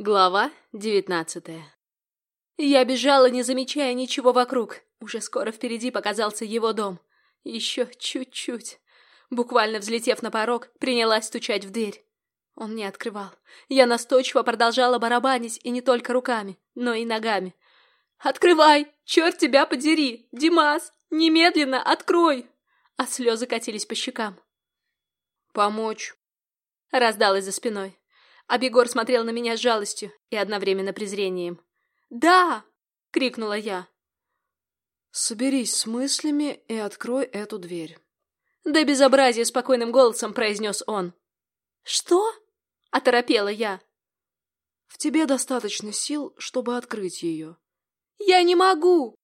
Глава девятнадцатая Я бежала, не замечая ничего вокруг. Уже скоро впереди показался его дом. Еще чуть-чуть. Буквально взлетев на порог, принялась стучать в дверь. Он не открывал. Я настойчиво продолжала барабанить, и не только руками, но и ногами. «Открывай! Черт тебя подери! Димас! Немедленно открой!» А слезы катились по щекам. «Помочь!» Раздалась за спиной. Абегор смотрел на меня с жалостью и одновременно презрением. «Да!» — крикнула я. «Соберись с мыслями и открой эту дверь». Да безобразие спокойным голосом произнес он. «Что?» — оторопела я. «В тебе достаточно сил, чтобы открыть ее». «Я не могу!»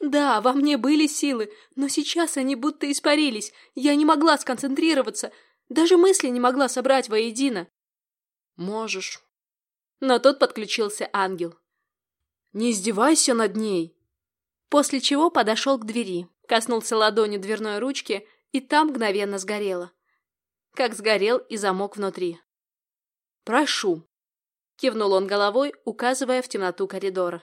Да, во мне были силы, но сейчас они будто испарились. Я не могла сконцентрироваться, даже мысли не могла собрать воедино. Можешь. Но тут подключился ангел. Не издевайся над ней. После чего подошел к двери, коснулся ладонью дверной ручки, и там мгновенно сгорело. Как сгорел и замок внутри. «Прошу», — кивнул он головой, указывая в темноту коридора.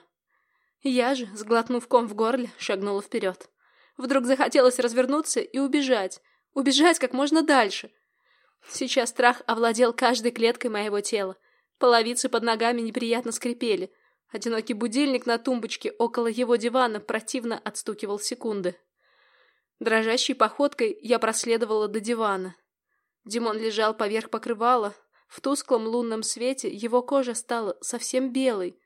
Я же, сглотнув ком в горле, шагнула вперед. Вдруг захотелось развернуться и убежать. Убежать как можно дальше. Сейчас страх овладел каждой клеткой моего тела. Половицы под ногами неприятно скрипели. Одинокий будильник на тумбочке около его дивана противно отстукивал секунды. Дрожащей походкой я проследовала до дивана. Димон лежал поверх покрывала. В тусклом лунном свете его кожа стала совсем белой.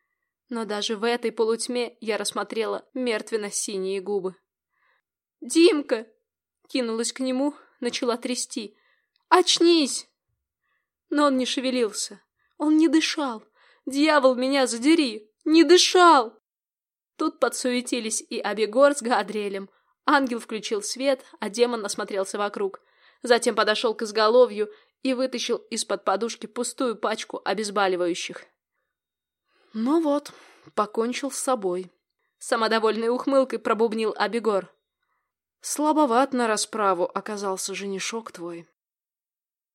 Но даже в этой полутьме я рассмотрела мертвенно-синие губы. «Димка!» Кинулась к нему, начала трясти. Очнись!» Но он не шевелился. Он не дышал. Дьявол, меня задери! Не дышал! Тут подсуетились и Абегор с Гадриэлем. Ангел включил свет, а демон осмотрелся вокруг. Затем подошел к изголовью и вытащил из-под подушки пустую пачку обезболивающих. «Ну вот, покончил с собой», — самодовольной ухмылкой пробубнил Абегор. «Слабоват на расправу оказался женишок твой».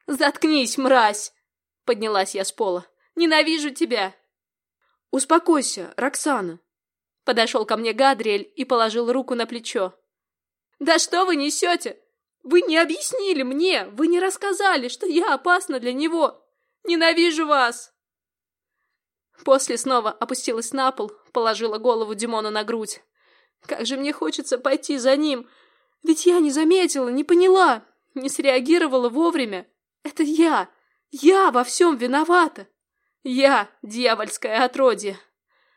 «Заткнись, мразь!» — поднялась я с пола. «Ненавижу тебя!» «Успокойся, Роксана!» Подошел ко мне Гадриэль и положил руку на плечо. «Да что вы несете? Вы не объяснили мне, вы не рассказали, что я опасна для него! Ненавижу вас!» После снова опустилась на пол, положила голову Димона на грудь. «Как же мне хочется пойти за ним! Ведь я не заметила, не поняла, не среагировала вовремя!» Это я! Я во всем виновата! Я дьявольское отродье!»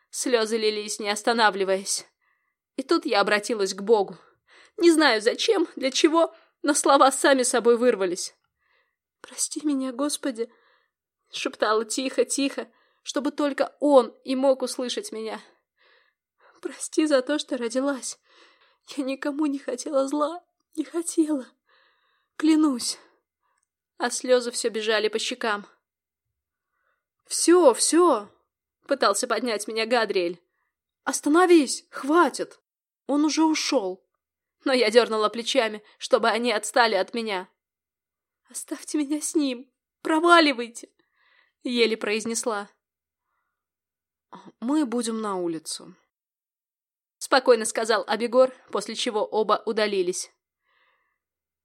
Слезы лились, не останавливаясь. И тут я обратилась к Богу. Не знаю зачем, для чего, но слова сами собой вырвались. «Прости меня, Господи!» — шептала тихо-тихо, чтобы только Он и мог услышать меня. «Прости за то, что родилась. Я никому не хотела зла, не хотела. Клянусь!» А слезы все бежали по щекам. «Все, все!» — пытался поднять меня Гадриэль. «Остановись! Хватит! Он уже ушел!» Но я дернула плечами, чтобы они отстали от меня. «Оставьте меня с ним! Проваливайте!» — еле произнесла. «Мы будем на улицу», — спокойно сказал Абегор, после чего оба удалились.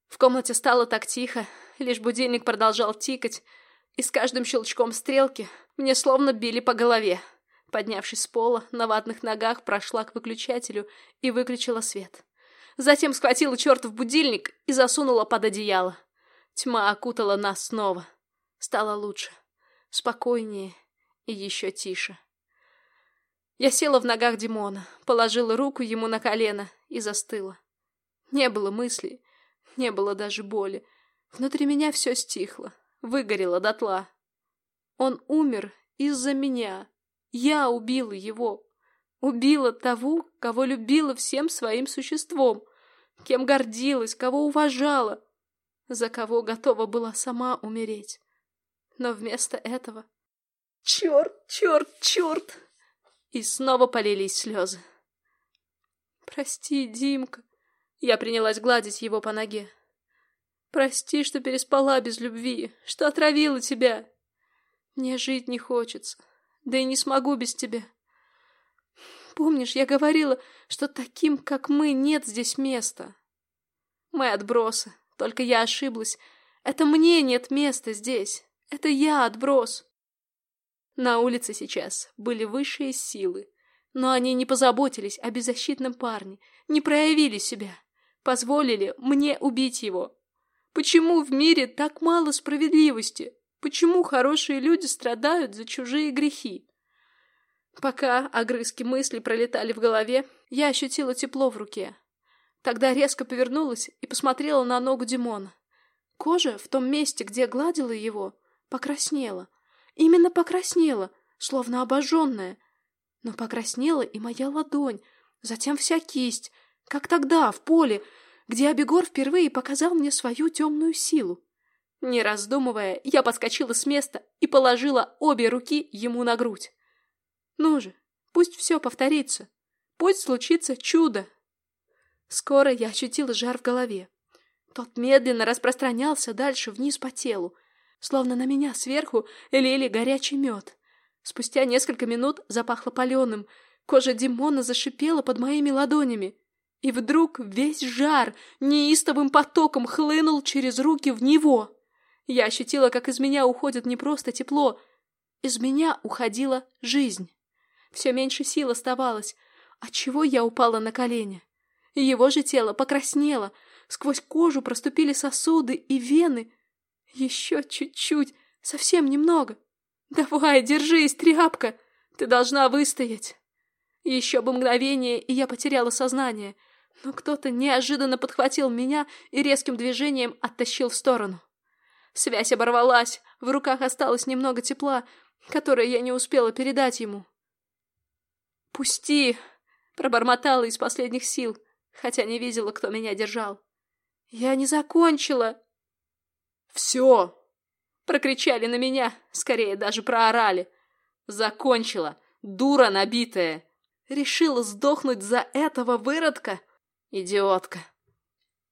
В комнате стало так тихо, лишь будильник продолжал тикать, и с каждым щелчком стрелки мне словно били по голове. Поднявшись с пола, на ватных ногах прошла к выключателю и выключила свет. Затем схватила чертов будильник и засунула под одеяло. Тьма окутала нас снова. Стало лучше, спокойнее и еще тише. Я села в ногах Димона, положила руку ему на колено и застыла. Не было мыслей, не было даже боли. Внутри меня все стихло, выгорело дотла. Он умер из-за меня. Я убила его. Убила того, кого любила всем своим существом, кем гордилась, кого уважала, за кого готова была сама умереть. Но вместо этого... Черт, черт, черт! И снова полились слезы. Прости, Димка. Я принялась гладить его по ноге. Прости, что переспала без любви, что отравила тебя. Мне жить не хочется. Да и не смогу без тебя. Помнишь, я говорила, что таким, как мы, нет здесь места? Мы отбросы, только я ошиблась. Это мне нет места здесь. Это я отброс. На улице сейчас были высшие силы, но они не позаботились о беззащитном парне, не проявили себя, позволили мне убить его. Почему в мире так мало справедливости? Почему хорошие люди страдают за чужие грехи? Пока огрызки мыслей пролетали в голове, я ощутила тепло в руке. Тогда резко повернулась и посмотрела на ногу Димона. Кожа в том месте, где гладила его, покраснела. Именно покраснела, словно обожженная. Но покраснела и моя ладонь, затем вся кисть, как тогда, в поле, где Абегор впервые показал мне свою темную силу. Не раздумывая, я подскочила с места и положила обе руки ему на грудь. Ну же, пусть все повторится. Пусть случится чудо. Скоро я ощутила жар в голове. Тот медленно распространялся дальше вниз по телу, словно на меня сверху лили горячий мед. Спустя несколько минут запахло паленым, кожа Димона зашипела под моими ладонями. И вдруг весь жар неистовым потоком хлынул через руки в него. Я ощутила, как из меня уходит не просто тепло, из меня уходила жизнь. Все меньше сил оставалось, отчего я упала на колени. Его же тело покраснело, сквозь кожу проступили сосуды и вены. Еще чуть-чуть, совсем немного. Давай, держись, тряпка, ты должна выстоять. Еще бы мгновение, и я потеряла сознание, но кто-то неожиданно подхватил меня и резким движением оттащил в сторону. Связь оборвалась, в руках осталось немного тепла, которое я не успела передать ему. «Пусти!» — пробормотала из последних сил, хотя не видела, кто меня держал. «Я не закончила!» «Все!» — прокричали на меня, скорее даже проорали. «Закончила! Дура набитая! Решила сдохнуть за этого выродка? Идиотка!»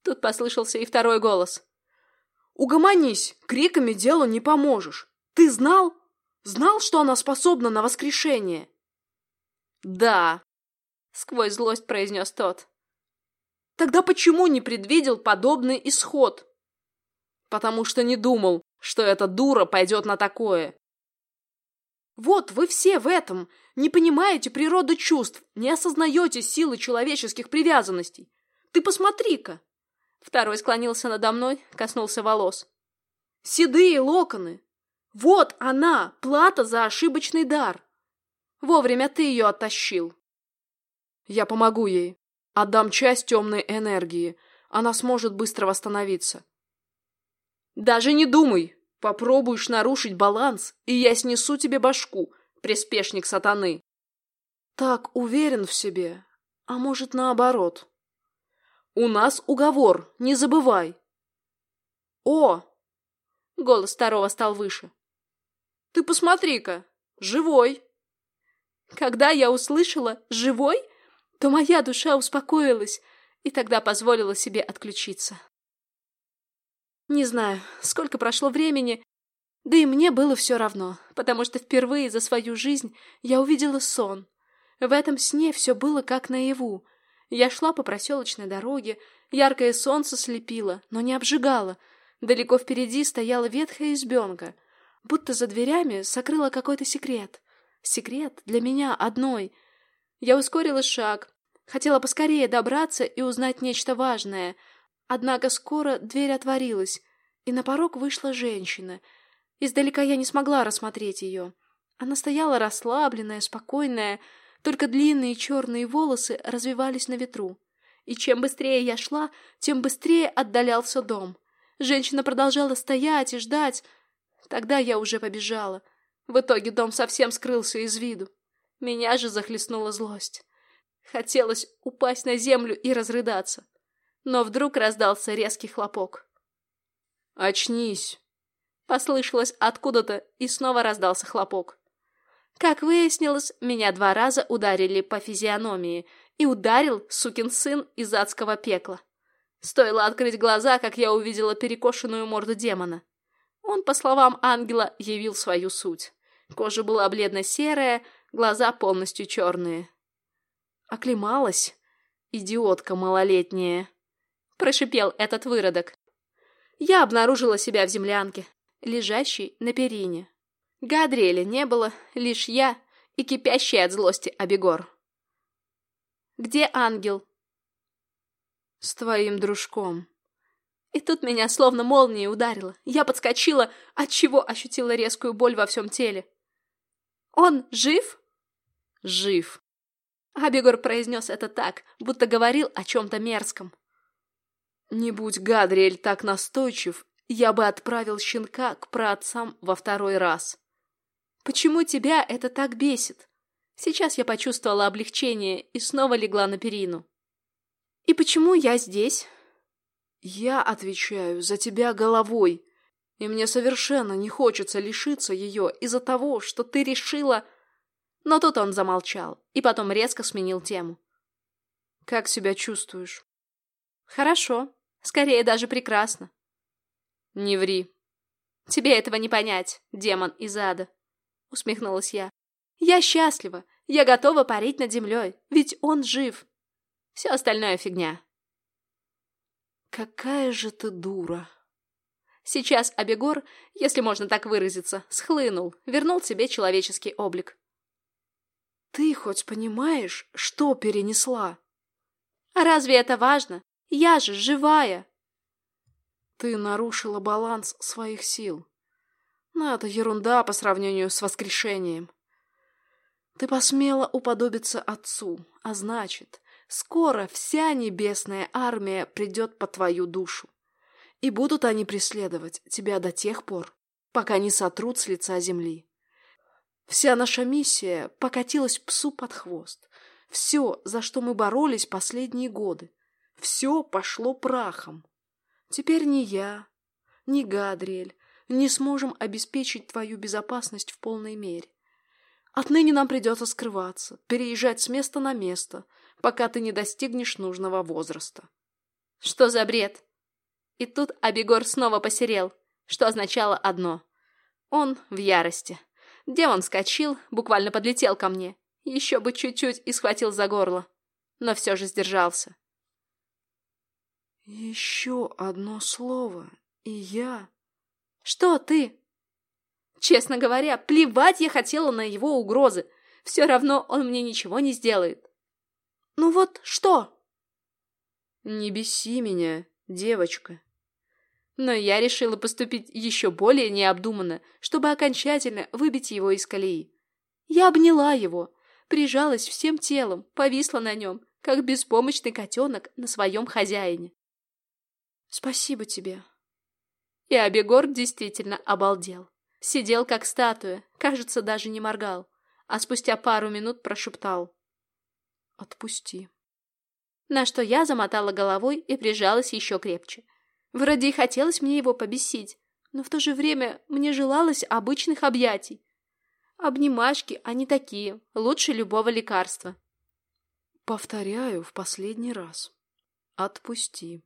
Тут послышался и второй голос. «Угомонись! Криками делу не поможешь! Ты знал? Знал, что она способна на воскрешение?» «Да», — сквозь злость произнес тот. «Тогда почему не предвидел подобный исход?» «Потому что не думал, что эта дура пойдет на такое». «Вот вы все в этом, не понимаете природы чувств, не осознаете силы человеческих привязанностей. Ты посмотри-ка!» Второй склонился надо мной, коснулся волос. «Седые локоны! Вот она, плата за ошибочный дар!» Вовремя ты ее оттащил. Я помогу ей. Отдам часть темной энергии. Она сможет быстро восстановиться. Даже не думай. Попробуешь нарушить баланс, и я снесу тебе башку, приспешник сатаны. Так уверен в себе. А может, наоборот. У нас уговор, не забывай. О! Голос второго стал выше. Ты посмотри-ка, живой. Когда я услышала «живой», то моя душа успокоилась и тогда позволила себе отключиться. Не знаю, сколько прошло времени, да и мне было все равно, потому что впервые за свою жизнь я увидела сон. В этом сне все было как наяву. Я шла по проселочной дороге, яркое солнце слепило, но не обжигало. Далеко впереди стояла ветхая избенка, будто за дверями сокрыла какой-то секрет. Секрет для меня одной. Я ускорила шаг, хотела поскорее добраться и узнать нечто важное. Однако скоро дверь отворилась, и на порог вышла женщина. Издалека я не смогла рассмотреть ее. Она стояла расслабленная, спокойная, только длинные черные волосы развивались на ветру. И чем быстрее я шла, тем быстрее отдалялся дом. Женщина продолжала стоять и ждать. Тогда я уже побежала — в итоге дом совсем скрылся из виду. Меня же захлестнула злость. Хотелось упасть на землю и разрыдаться. Но вдруг раздался резкий хлопок. «Очнись!» Послышалось откуда-то, и снова раздался хлопок. Как выяснилось, меня два раза ударили по физиономии, и ударил сукин сын из адского пекла. Стоило открыть глаза, как я увидела перекошенную морду демона. Он, по словам ангела, явил свою суть. Кожа была бледно-серая, глаза полностью черные. «Оклемалась, идиотка малолетняя», — прошипел этот выродок. Я обнаружила себя в землянке, лежащей на перине. Гадриэля не было, лишь я и кипящий от злости Абегор. «Где ангел?» «С твоим дружком». И тут меня словно молнией ударило. Я подскочила, отчего ощутила резкую боль во всем теле. «Он жив?» «Жив». Абегор произнес это так, будто говорил о чем-то мерзком. «Не будь Гадриэль так настойчив, я бы отправил щенка к праотцам во второй раз». «Почему тебя это так бесит?» Сейчас я почувствовала облегчение и снова легла на перину. «И почему я здесь?» «Я отвечаю за тебя головой, и мне совершенно не хочется лишиться ее из-за того, что ты решила...» Но тут он замолчал и потом резко сменил тему. «Как себя чувствуешь?» «Хорошо. Скорее, даже прекрасно». «Не ври». «Тебе этого не понять, демон из ада», — усмехнулась я. Я счастлива. Я готова парить над землей, ведь он жив. Все остальное фигня. Какая же ты дура. Сейчас Абегор, если можно так выразиться, схлынул, вернул себе человеческий облик. Ты хоть понимаешь, что перенесла? А разве это важно? Я же живая. Ты нарушила баланс своих сил. Но это ерунда по сравнению с воскрешением. Ты посмела уподобиться отцу, а значит, скоро вся небесная армия придет по твою душу. И будут они преследовать тебя до тех пор, пока не сотрут с лица земли. Вся наша миссия покатилась псу под хвост. Все, за что мы боролись последние годы, все пошло прахом. Теперь ни я, ни Гадриэль не сможем обеспечить твою безопасность в полной мере. Отныне нам придется скрываться, переезжать с места на место, пока ты не достигнешь нужного возраста. Что за бред? И тут Абегор снова посерел, что означало одно. Он в ярости. Демон вскочил, буквально подлетел ко мне. Еще бы чуть-чуть и схватил за горло. Но все же сдержался. «Еще одно слово, и я...» «Что ты?» Честно говоря, плевать я хотела на его угрозы. Все равно он мне ничего не сделает. Ну вот что? Не беси меня, девочка. Но я решила поступить еще более необдуманно, чтобы окончательно выбить его из колеи. Я обняла его, прижалась всем телом, повисла на нем, как беспомощный котенок на своем хозяине. Спасибо тебе. И Абегор действительно обалдел. Сидел как статуя, кажется, даже не моргал, а спустя пару минут прошептал «Отпусти». На что я замотала головой и прижалась еще крепче. Вроде и хотелось мне его побесить, но в то же время мне желалось обычных объятий. Обнимашки, они такие, лучше любого лекарства. Повторяю в последний раз. Отпусти.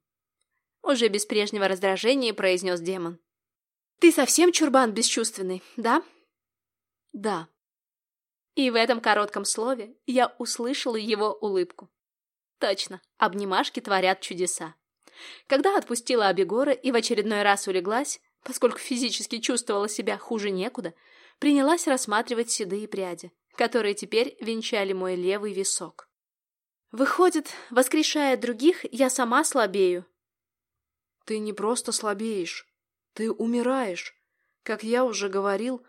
Уже без прежнего раздражения произнес демон. Ты совсем чурбан бесчувственный, да? Да. И в этом коротком слове я услышала его улыбку. Точно, обнимашки творят чудеса. Когда отпустила Абегора и в очередной раз улеглась, поскольку физически чувствовала себя хуже некуда, принялась рассматривать седые пряди, которые теперь венчали мой левый висок. Выходит, воскрешая других, я сама слабею. Ты не просто слабеешь, ты умираешь. Как я уже говорил,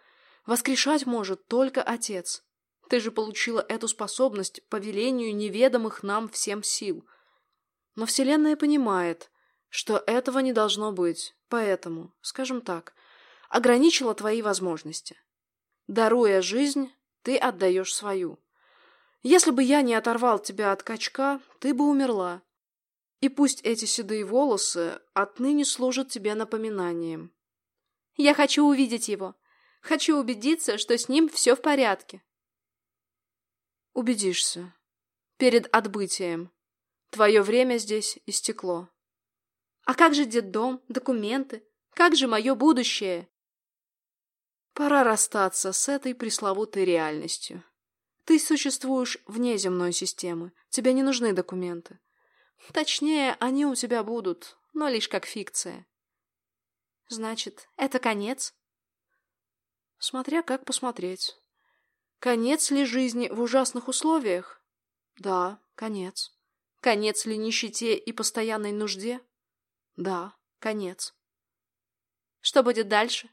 воскрешать может только Отец. Ты же получила эту способность по велению неведомых нам всем сил. Но Вселенная понимает, что этого не должно быть, поэтому, скажем так, ограничила твои возможности. Даруя жизнь, ты отдаешь свою. Если бы я не оторвал тебя от качка, ты бы умерла. И пусть эти седые волосы отныне служат тебе напоминанием. Я хочу увидеть его. Хочу убедиться, что с ним все в порядке. Убедишься. Перед отбытием. Твое время здесь истекло. А как же детдом, документы? Как же мое будущее? Пора расстаться с этой пресловутой реальностью. Ты существуешь вне земной системы. Тебе не нужны документы. Точнее, они у тебя будут, но лишь как фикция. Значит, это конец? Смотря как посмотреть. Конец ли жизни в ужасных условиях? Да, конец. Конец ли нищете и постоянной нужде? Да, конец. Что будет дальше?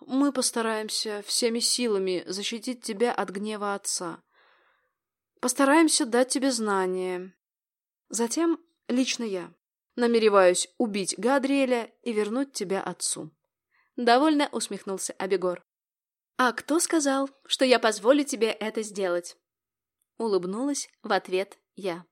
Мы постараемся всеми силами защитить тебя от гнева отца. Постараемся дать тебе знания. Затем лично я намереваюсь убить Гадриэля и вернуть тебя отцу. Довольно усмехнулся Абегор. «А кто сказал, что я позволю тебе это сделать?» Улыбнулась в ответ я.